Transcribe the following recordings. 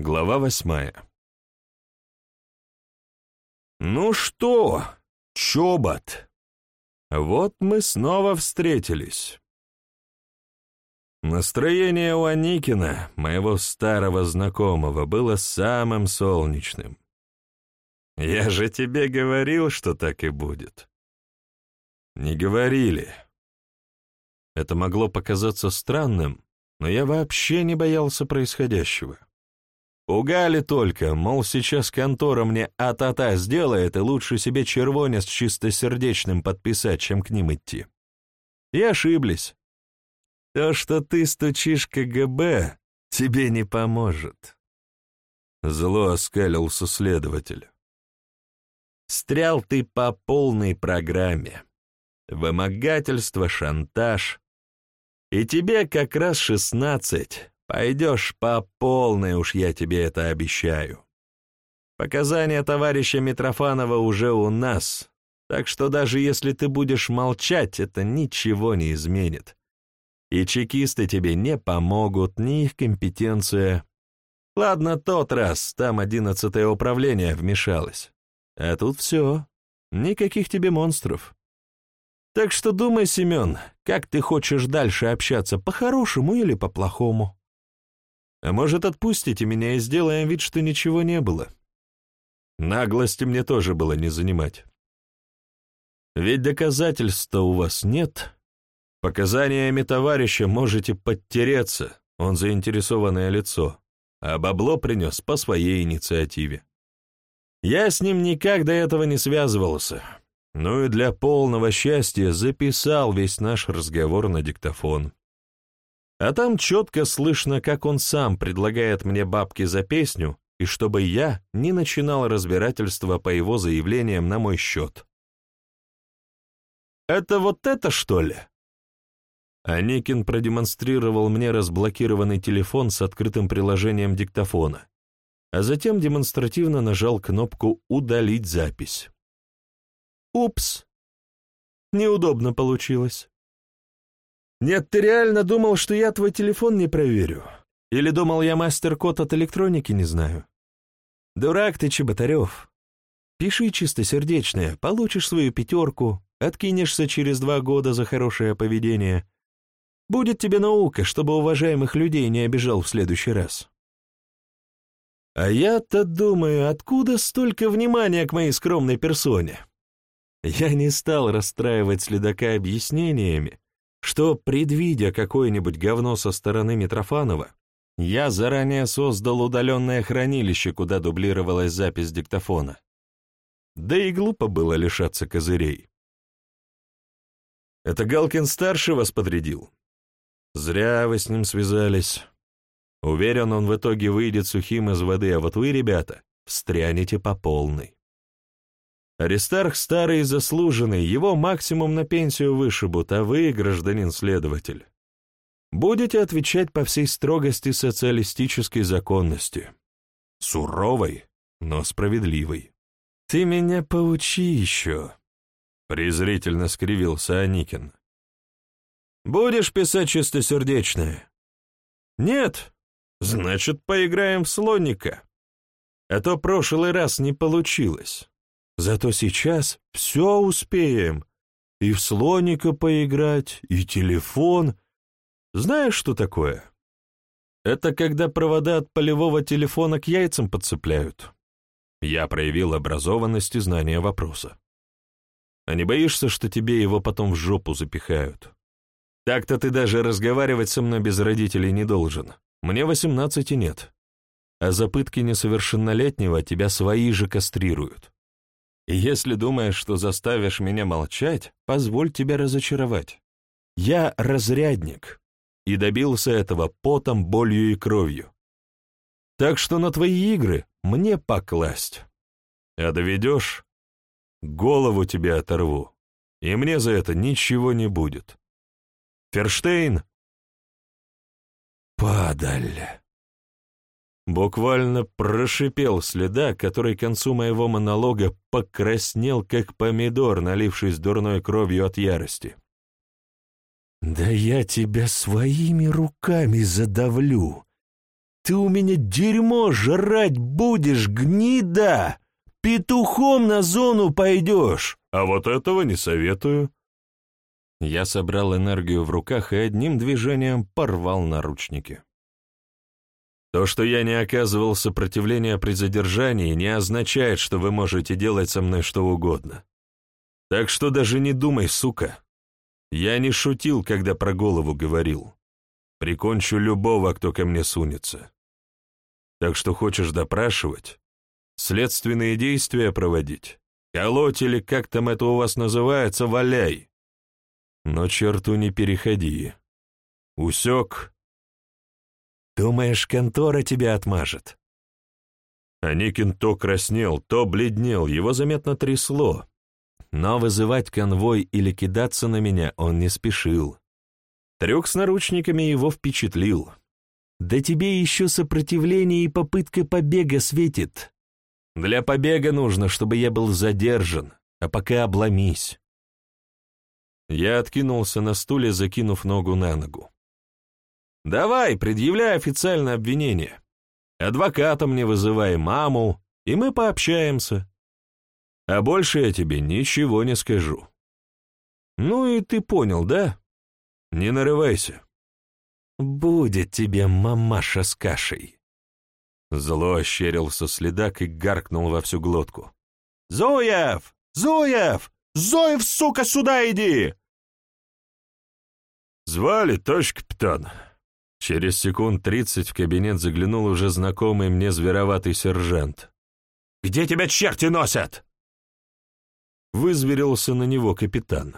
Глава восьмая. «Ну что, чобот, вот мы снова встретились». Настроение у Аникина, моего старого знакомого, было самым солнечным. «Я же тебе говорил, что так и будет». «Не говорили». Это могло показаться странным, но я вообще не боялся происходящего. Пугали только, мол, сейчас контора мне а-та-та сделает, и лучше себе червонец чистосердечным подписать, чем к ним идти. И ошиблись. То, что ты стучишь КГБ, тебе не поможет. Зло оскалился следователь. Стрял ты по полной программе. Вымогательство, шантаж. И тебе как раз шестнадцать, Пойдешь по полной, уж я тебе это обещаю. Показания товарища Митрофанова уже у нас, так что даже если ты будешь молчать, это ничего не изменит. И чекисты тебе не помогут, ни их компетенция. Ладно, тот раз, там одиннадцатое управление вмешалось. А тут все, никаких тебе монстров. Так что думай, Семен, как ты хочешь дальше общаться, по-хорошему или по-плохому? А может, отпустите меня и сделаем вид, что ничего не было? Наглости мне тоже было не занимать. Ведь доказательств-то у вас нет. Показаниями товарища можете подтереться, он заинтересованное лицо, а бабло принес по своей инициативе. Я с ним никак до этого не связывался, ну и для полного счастья записал весь наш разговор на диктофон. А там четко слышно, как он сам предлагает мне бабки за песню, и чтобы я не начинал разбирательство по его заявлениям на мой счет. «Это вот это, что ли?» Аникин продемонстрировал мне разблокированный телефон с открытым приложением диктофона, а затем демонстративно нажал кнопку «Удалить запись». «Упс! Неудобно получилось. «Нет, ты реально думал, что я твой телефон не проверю? Или думал, я мастер-код от электроники не знаю? Дурак ты, Чеботарев. Пиши чистосердечное, получишь свою пятерку, откинешься через два года за хорошее поведение. Будет тебе наука, чтобы уважаемых людей не обижал в следующий раз». А я-то думаю, откуда столько внимания к моей скромной персоне? Я не стал расстраивать следака объяснениями, что, предвидя какое-нибудь говно со стороны Митрофанова, я заранее создал удаленное хранилище, куда дублировалась запись диктофона. Да и глупо было лишаться козырей. Это Галкин-старший вас подрядил? Зря вы с ним связались. Уверен, он в итоге выйдет сухим из воды, а вот вы, ребята, встрянете по полной. Аристарх старый и заслуженный, его максимум на пенсию вышибут, а вы, гражданин-следователь, будете отвечать по всей строгости социалистической законности. Суровой, но справедливой. «Ты меня поучи еще», — презрительно скривился Аникин. «Будешь писать чистосердечное?» «Нет? Значит, поиграем в слоника. А то прошлый раз не получилось». Зато сейчас все успеем. И в слоника поиграть, и телефон. Знаешь, что такое? Это когда провода от полевого телефона к яйцам подцепляют. Я проявил образованность и знание вопроса. А не боишься, что тебе его потом в жопу запихают? Так-то ты даже разговаривать со мной без родителей не должен. Мне восемнадцати нет. А за пытки несовершеннолетнего тебя свои же кастрируют. Если думаешь, что заставишь меня молчать, позволь тебя разочаровать. Я разрядник, и добился этого потом, болью и кровью. Так что на твои игры мне покласть. А доведешь, голову тебе оторву, и мне за это ничего не будет. Ферштейн? Падаль. Буквально прошипел следа, который к концу моего монолога покраснел, как помидор, налившись дурной кровью от ярости. «Да я тебя своими руками задавлю! ты у меня дерьмо жрать будешь, гнида! Петухом на зону пойдешь! А вот этого не советую». Я собрал энергию в руках и одним движением порвал наручники. То, что я не оказывал сопротивления при задержании, не означает, что вы можете делать со мной что угодно. Так что даже не думай, сука. Я не шутил, когда про голову говорил. Прикончу любого, кто ко мне сунется. Так что хочешь допрашивать? Следственные действия проводить? Колоть или как там это у вас называется, валяй. Но черту не переходи. Усек, Думаешь, контора тебя отмажет?» Аникин то краснел, то бледнел, его заметно трясло. Но вызывать конвой или кидаться на меня он не спешил. Трюк с наручниками его впечатлил. «Да тебе еще сопротивление и попытка побега светит. Для побега нужно, чтобы я был задержан, а пока обломись». Я откинулся на стуле, закинув ногу на ногу. Давай, предъявляй официальное обвинение. Адвоката мне вызывай, маму, и мы пообщаемся. А больше я тебе ничего не скажу. Ну и ты понял, да? Не нарывайся. Будет тебе мамаша с кашей. Зло ощерился следак и гаркнул во всю глотку. «Зуев! Зуев! Зуев, сука, сюда иди!» «Звали, товарищ капитан», Через секунд тридцать в кабинет заглянул уже знакомый мне звероватый сержант. «Где тебя черти носят?» Вызверился на него капитан.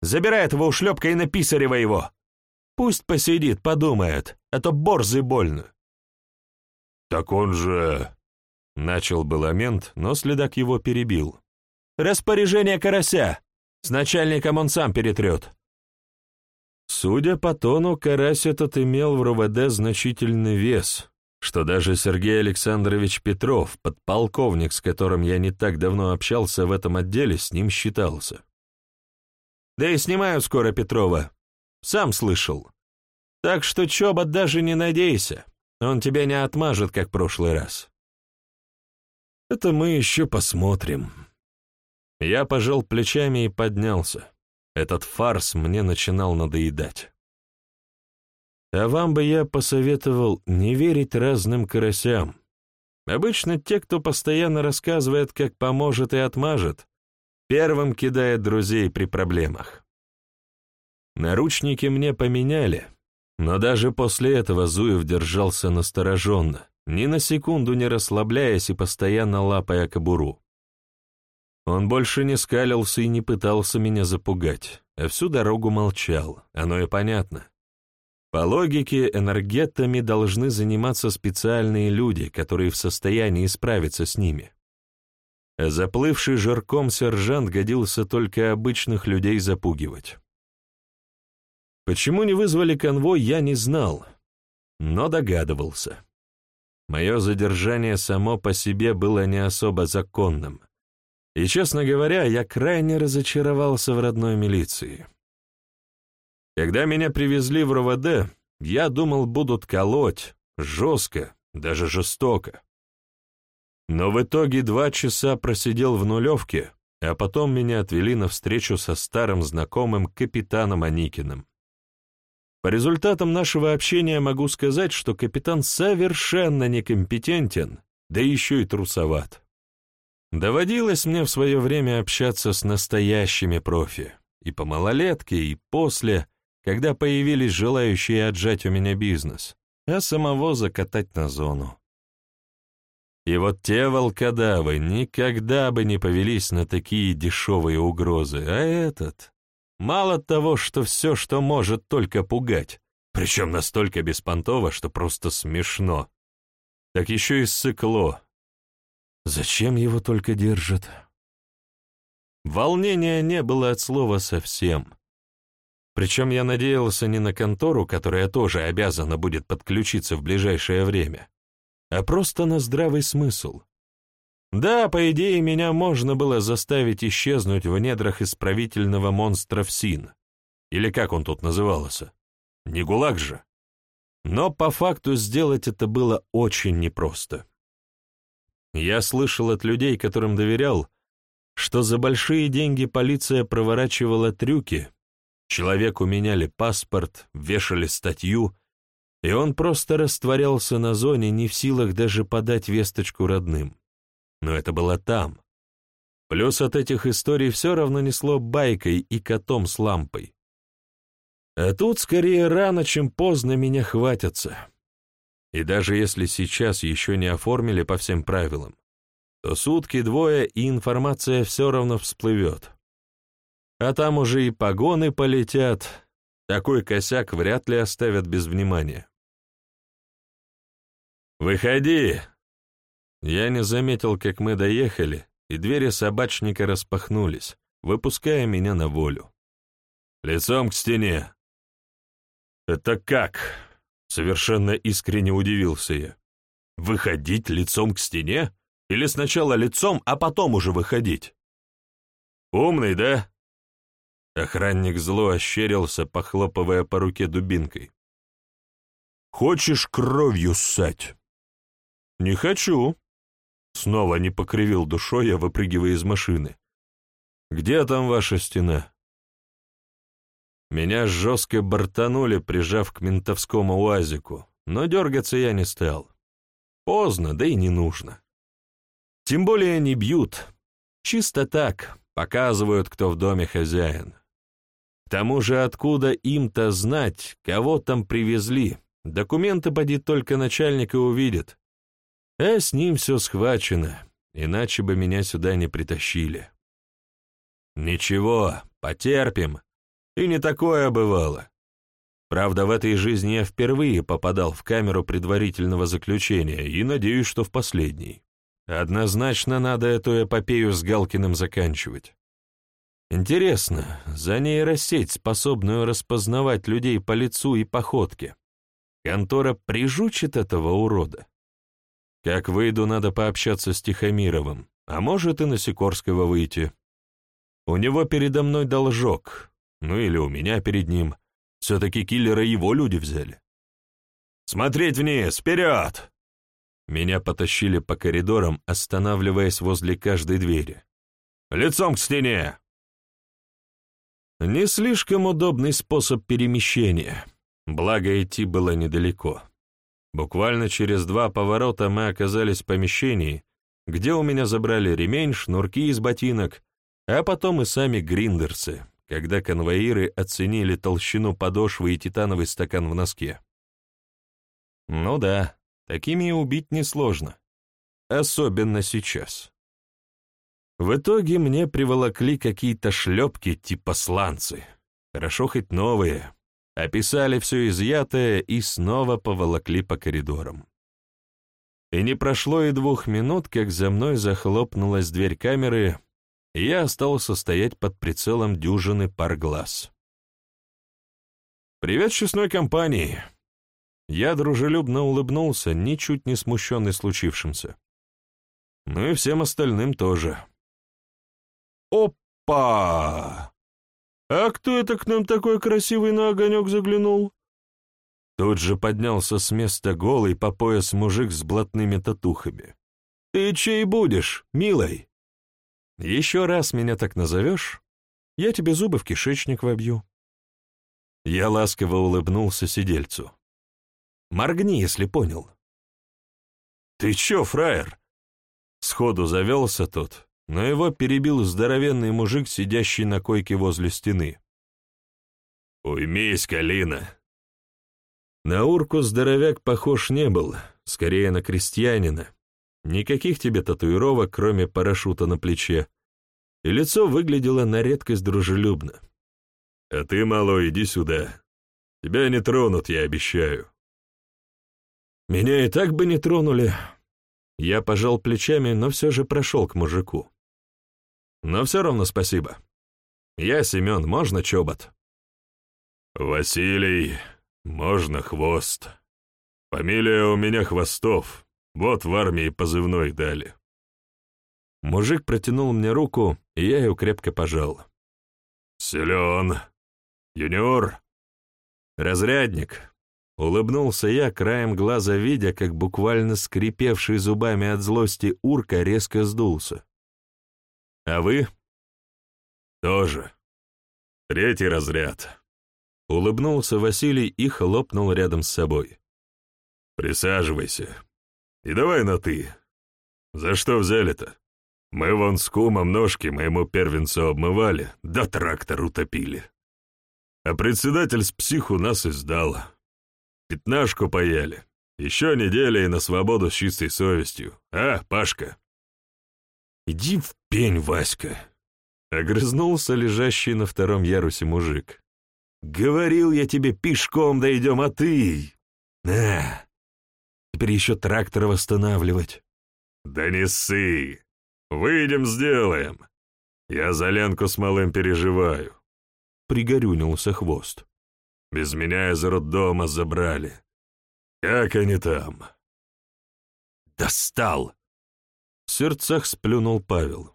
«Забирай этого ушлепка и написарева его! Пусть посидит, подумает, а то борзый больно». «Так он же...» — начал был мент, но следак его перебил. «Распоряжение карася! С начальником он сам перетрет!» Судя по тону, карась этот имел в РУВД значительный вес, что даже Сергей Александрович Петров, подполковник, с которым я не так давно общался в этом отделе, с ним считался. Да и снимают скоро Петрова. Сам слышал. Так что, Чобот, даже не надейся. Он тебя не отмажет, как в прошлый раз. Это мы еще посмотрим. Я пожал плечами и поднялся. Этот фарс мне начинал надоедать. А вам бы я посоветовал не верить разным карасям. Обычно те, кто постоянно рассказывает, как поможет и отмажет, первым кидает друзей при проблемах. Наручники мне поменяли, но даже после этого Зуев держался настороженно, ни на секунду не расслабляясь и постоянно лапая кобуру. Он больше не скалился и не пытался меня запугать, а всю дорогу молчал, оно и понятно. По логике, энергетами должны заниматься специальные люди, которые в состоянии справиться с ними. Заплывший жирком сержант годился только обычных людей запугивать. Почему не вызвали конвой, я не знал, но догадывался. Мое задержание само по себе было не особо законным, и, честно говоря, я крайне разочаровался в родной милиции. Когда меня привезли в РОВД, я думал, будут колоть, жестко, даже жестоко. Но в итоге два часа просидел в нулевке, а потом меня отвели на встречу со старым знакомым капитаном Аникиным. По результатам нашего общения могу сказать, что капитан совершенно некомпетентен, да еще и трусоват. Доводилось мне в свое время общаться с настоящими профи, и по малолетке, и после, когда появились желающие отжать у меня бизнес, а самого закатать на зону. И вот те волкодавы никогда бы не повелись на такие дешевые угрозы, а этот... Мало того, что все, что может, только пугать, причем настолько беспонтово, что просто смешно, так еще и сыкло, Зачем его только держат? Волнения не было от слова совсем. Причем я надеялся не на контору, которая тоже обязана будет подключиться в ближайшее время, а просто на здравый смысл. Да, по идее, меня можно было заставить исчезнуть в недрах исправительного монстра ФСИН. Или как он тут назывался? Не ГУЛАГ же. Но по факту сделать это было очень непросто. Я слышал от людей, которым доверял, что за большие деньги полиция проворачивала трюки, человеку меняли паспорт, вешали статью, и он просто растворялся на зоне, не в силах даже подать весточку родным. Но это было там. Плюс от этих историй все равно несло байкой и котом с лампой. А тут скорее рано, чем поздно меня хватятся. И даже если сейчас еще не оформили по всем правилам, то сутки-двое, и информация все равно всплывет. А там уже и погоны полетят. Такой косяк вряд ли оставят без внимания. «Выходи!» Я не заметил, как мы доехали, и двери собачника распахнулись, выпуская меня на волю. «Лицом к стене!» «Это как?» — совершенно искренне удивился я. «Выходить лицом к стене? Или сначала лицом, а потом уже выходить?» «Умный, да?» Охранник зло ощерился, похлопывая по руке дубинкой. «Хочешь кровью ссать?» «Не хочу». Снова не покривил душой я, выпрыгивая из машины. «Где там ваша стена?» Меня жестко бортанули, прижав к ментовскому уазику, но дергаться я не стал. Поздно, да и не нужно. Тем более не бьют. Чисто так, показывают, кто в доме хозяин. К тому же откуда им-то знать, кого там привезли? Документы поди только начальник и увидит. А с ним все схвачено, иначе бы меня сюда не притащили. Ничего, потерпим. И не такое бывало. Правда, в этой жизни я впервые попадал в камеру предварительного заключения и надеюсь, что в последний. Однозначно надо эту эпопею с Галкиным заканчивать. Интересно, за нейросеть, способную распознавать людей по лицу и походке, контора прижучит этого урода? Как выйду, надо пообщаться с Тихомировым, а может и на Сикорского выйти. У него передо мной должок, ну или у меня перед ним. Все-таки киллера его люди взяли. «Смотреть вниз! Вперед!» Меня потащили по коридорам, останавливаясь возле каждой двери. «Лицом к стене!» Не слишком удобный способ перемещения, благо идти было недалеко. Буквально через два поворота мы оказались в помещении, где у меня забрали ремень, шнурки из ботинок, а потом и сами гриндерсы, когда конвоиры оценили толщину подошвы и титановый стакан в носке. Ну да, такими убить несложно. Особенно сейчас. В итоге мне приволокли какие-то шлепки типа сланцы. Хорошо хоть новые, описали все изъятое и снова поволокли по коридорам. И не прошло и двух минут, как за мной захлопнулась дверь камеры, я остался стоять под прицелом дюжины пар глаз. «Привет честной компании!» Я дружелюбно улыбнулся, ничуть не смущенный случившимся. Ну и всем остальным тоже. «Опа!» «А кто это к нам такой красивый на огонек заглянул?» Тут же поднялся с места голый по пояс мужик с блатными татухами. «Ты чей будешь, милой?» «Еще раз меня так назовешь, я тебе зубы в кишечник вобью». Я ласково улыбнулся сидельцу. «Моргни, если понял». «Ты че, фраер?» Сходу завелся тот, но его перебил здоровенный мужик, сидящий на койке возле стены. «Уймись, Калина!» На урку здоровяк похож не был, скорее на крестьянина. Никаких тебе татуировок, кроме парашюта на плече, и лицо выглядело на редкость дружелюбно. «А ты, малой, иди сюда. Тебя не тронут, я обещаю». Меня и так бы не тронули. Я пожал плечами, но все же прошел к мужику. Но все равно спасибо. Я Семен, можно чобот? Василий, можно хвост. Фамилия у меня Хвостов, вот в армии позывной дали. Мужик протянул мне руку, и я ее крепко пожал. Силен. Юниор. Разрядник. Улыбнулся я, краем глаза видя, как буквально скрипевший зубами от злости урка резко сдулся. «А вы?» «Тоже. Третий разряд». Улыбнулся Василий и хлопнул рядом с собой. «Присаживайся. И давай на «ты». За что взяли-то? Мы вон с кумом ножки моему первенцу обмывали, да трактор утопили. А председатель с психу нас и сдал. Пятнашку паяли. Еще неделя и на свободу с чистой совестью. А, Пашка?» «Иди в пень, Васька!» — огрызнулся лежащий на втором ярусе мужик. «Говорил я тебе, пешком дойдем, а ты...» «На! Теперь еще трактор восстанавливать». «Да не ссы! Выйдем, сделаем! Я за Ленку с малым переживаю!» Пригорюнился хвост. «Без меня из роддома забрали. Как они там?» «Достал!» В сердцах сплюнул Павел.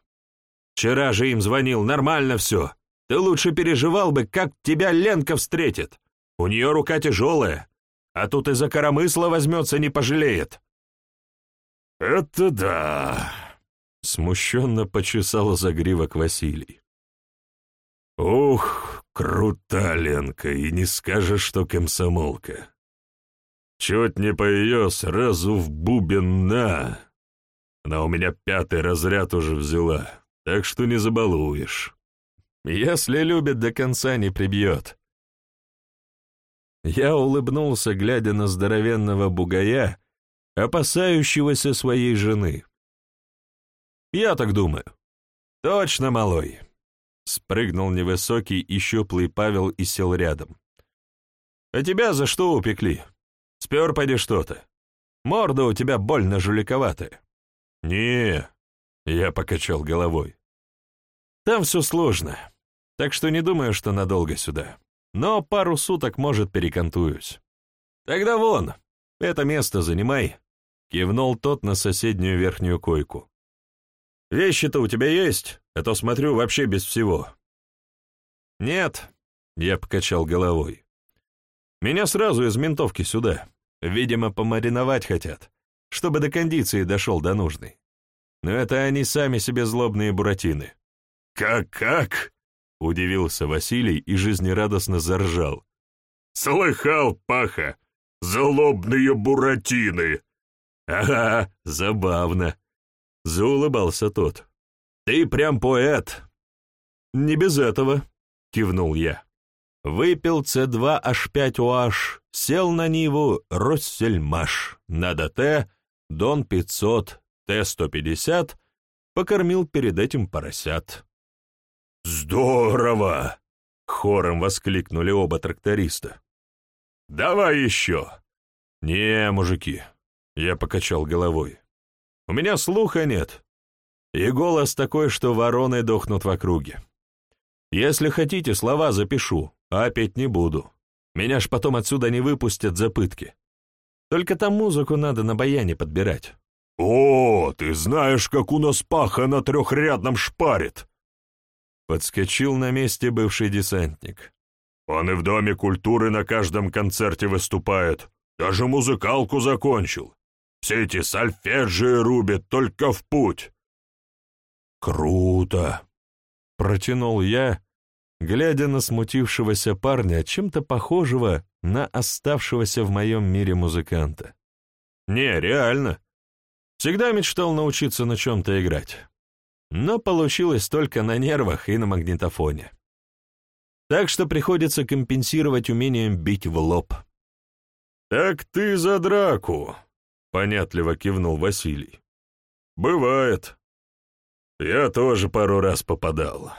«Вчера же им звонил, нормально все. Ты лучше переживал бы, как тебя Ленка встретит. У нее рука тяжелая, а тут из-за коромысла возьмется, не пожалеет». «Это да!» — смущенно почесал загривок Василий. «Ух, крута Ленка, и не скажешь, что комсомолка. Чуть не по ее сразу в бубен на. Она у меня пятый разряд уже взяла, так что не забалуешь. Если любит, до конца не прибьет». Я улыбнулся, глядя на здоровенного бугая, опасающегося своей жены. «Я так думаю. Точно, малой!» Спрыгнул невысокий и щуплый Павел и сел рядом. «А тебя за что упекли? Спер поди что-то. Морда у тебя больно жуликоватая». «Не», — я покачал головой. «Там все сложно, так что не думаю, что надолго сюда. Но пару суток, может, перекантуюсь. Тогда вон, это место занимай, Кивнул тот на соседнюю верхнюю койку. «Вещи-то у тебя есть, а то, смотрю, вообще без всего». «Нет», — я покачал головой. «Меня сразу из ментовки сюда. Видимо, помариновать хотят, чтобы до кондиции дошел до нужной. Но это они сами себе злобные буратины». «Как-как?» — удивился Василий и жизнерадостно заржал. «Слыхал, Паха, злобные буратины!» «Ага, забавно», — заулыбался тот. «Ты прям поэт». «Не без этого», — кивнул я. Выпил С2H5OH, сел на Ниву Россельмаш, на ДТ, Дон 500, Т-150, покормил перед этим поросят. «Здорово!» — хором воскликнули оба тракториста. «Давай еще!» «Не, мужики, я покачал головой. «У меня слуха нет, и голос такой, что вороны дохнут в округе. Если хотите, слова запишу, а петь не буду. Меня ж потом отсюда не выпустят за пытки. Только там музыку надо на баяне подбирать». «О, ты знаешь, как у нас паха на трехрядном шпарит!» Подскочил на месте бывший десантник. «Он и в Доме культуры на каждом концерте выступает. Даже музыкалку закончил. Все эти сольфеджи рубят только в путь». «Круто!» — протянул я, глядя на смутившегося парня, чем-то похожего на оставшегося в моем мире музыканта. «Не, реально. Всегда мечтал научиться на чем-то играть. Но получилось только на нервах и на магнитофоне. Так что приходится компенсировать умением бить в лоб». «Так ты за драку!» — понятливо кивнул Василий. «Бывает. Я тоже пару раз попадал.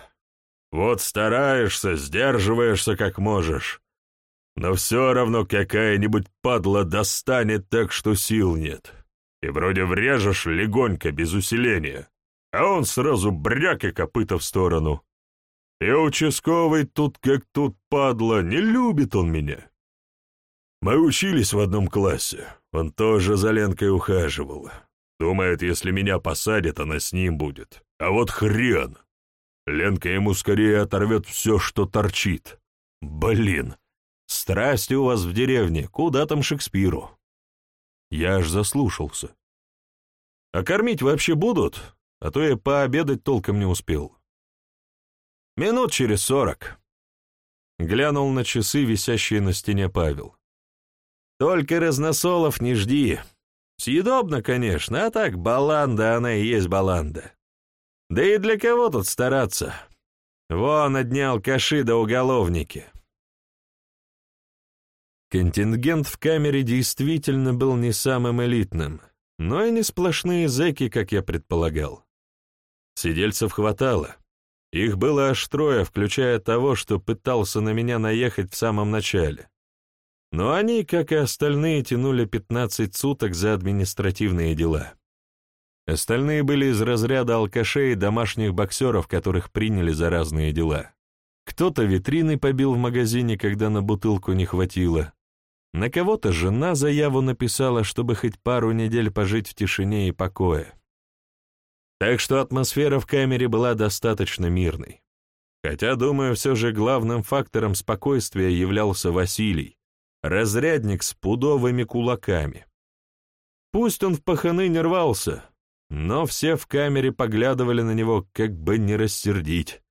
Вот стараешься, сдерживаешься как можешь, но все равно какая-нибудь падла достанет так, что сил нет. И вроде врежешь легонько, без усиления, а он сразу бряк и копыта в сторону. И участковый тут как тут падла, не любит он меня. Мы учились в одном классе, он тоже за Ленкой ухаживал. Думает, если меня посадят, она с ним будет. А вот хрен! Ленка ему скорее оторвет все, что торчит. Блин, Страсти у вас в деревне, куда там Шекспиру? Я аж заслушался. А кормить вообще будут? А то я пообедать толком не успел. Минут через сорок. Глянул на часы, висящие на стене Павел. Только разносолов не жди. Съедобно, конечно, а так баланда она и есть баланда. Да и для кого тут стараться? Вон одни алкаши да уголовники. Контингент в камере действительно был не самым элитным, но и не сплошные зэки, как я предполагал. Сидельцев хватало. Их было аж трое, включая того, что пытался на меня наехать в самом начале. Но они, как и остальные, тянули 15 суток за административные дела. Остальные были из разряда алкашей и домашних боксеров, которых приняли за разные дела. Кто-то витрины побил в магазине, когда на бутылку не хватило. На кого-то жена заяву написала, чтобы хоть пару недель пожить в тишине и покое. Так что атмосфера в камере была достаточно мирной. Хотя, думаю, все же главным фактором спокойствия являлся Василий, разрядник с пудовыми кулаками. Пусть он в паханы не рвался, но все в камере поглядывали на него, как бы не рассердить,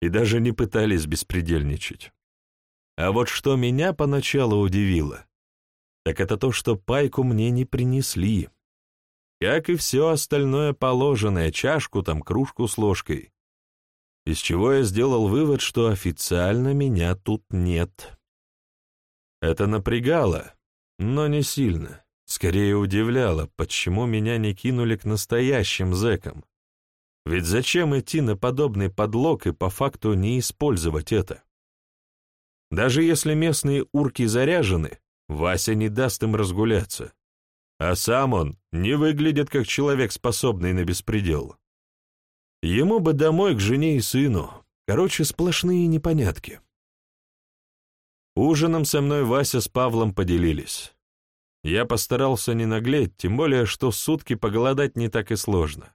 и даже не пытались беспредельничать. А вот что меня поначалу удивило, так это то, что пайку мне не принесли. Как и все остальное положенное, чашку там, кружку с ложкой. Из чего я сделал вывод, что официально меня тут нет. Это напрягало, но не сильно. Скорее удивляло, почему меня не кинули к настоящим зэкам. Ведь зачем идти на подобный подлог и по факту не использовать это? Даже если местные урки заряжены, Вася не даст им разгуляться. А сам он не выглядит как человек, способный на беспредел. Ему бы домой к жене и сыну. Короче, сплошные непонятки. Ужином со мной Вася с Павлом поделились. Я постарался не наглеть, тем более, что сутки поголодать не так и сложно.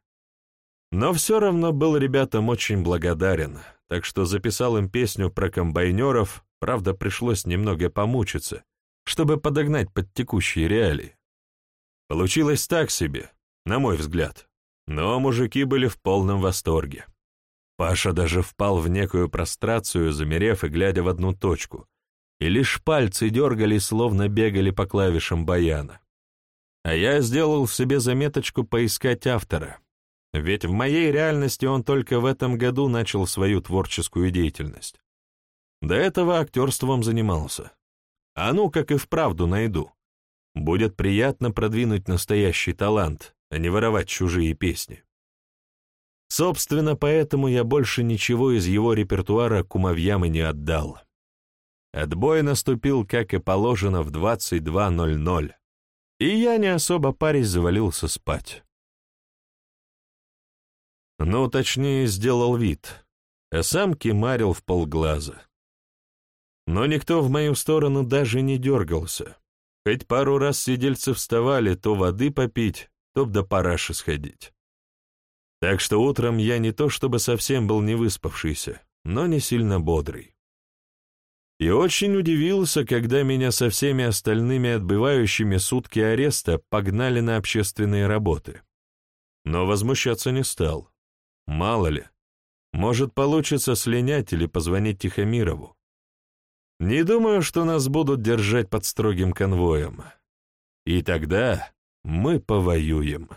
Но все равно был ребятам очень благодарен, так что записал им песню про комбайнеров, правда, пришлось немного помучиться, чтобы подогнать под текущие реалии. Получилось так себе, на мой взгляд, но мужики были в полном восторге. Паша даже впал в некую прострацию, замерев и глядя в одну точку, и лишь пальцы дергались, словно бегали по клавишам баяна. А я сделал себе заметочку поискать автора, ведь в моей реальности он только в этом году начал свою творческую деятельность. До этого актерством занимался. А ну, как и вправду найду. Будет приятно продвинуть настоящий талант, а не воровать чужие песни. Собственно, поэтому я больше ничего из его репертуара кумовьям и не отдал. Отбой наступил, как и положено, в 22.00, и я не особо парясь завалился спать. Ну, точнее, сделал вид, а сам кемарил в полглаза. Но никто в мою сторону даже не дергался, хоть пару раз сидельцы вставали то воды попить, то до параши сходить. Так что утром я не то чтобы совсем был не выспавшийся, но не сильно бодрый и очень удивился, когда меня со всеми остальными отбывающими сутки ареста погнали на общественные работы. Но возмущаться не стал. Мало ли, может получится слинять или позвонить Тихомирову. Не думаю, что нас будут держать под строгим конвоем. И тогда мы повоюем.